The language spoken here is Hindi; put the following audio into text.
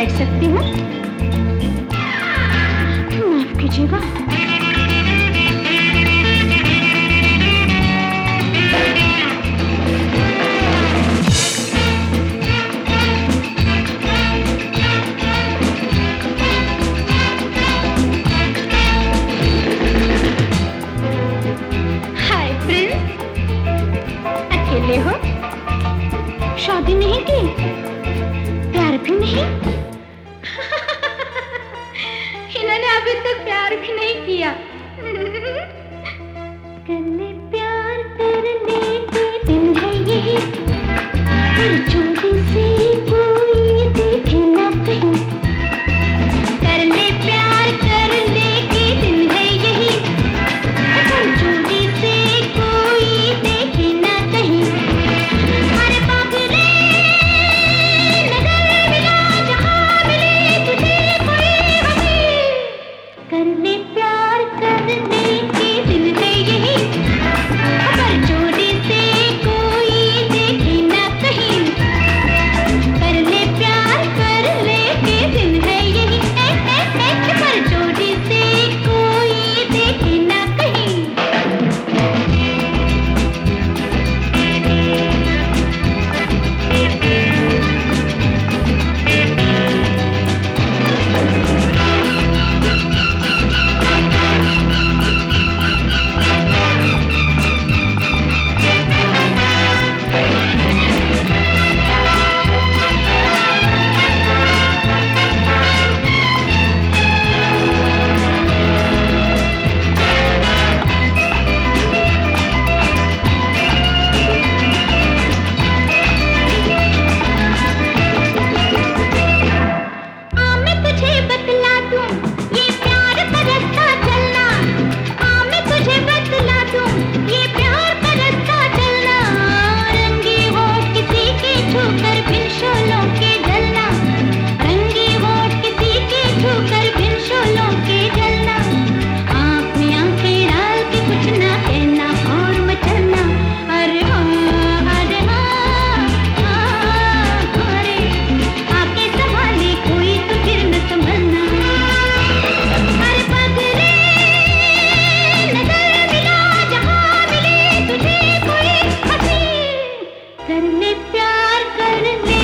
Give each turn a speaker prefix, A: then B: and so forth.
A: बैठ सकती हूँ? माफ़ कीजिएगा। शादी नहीं की? प्यार भी नहीं? प्यार भी नहीं किया। गले में प्यार करने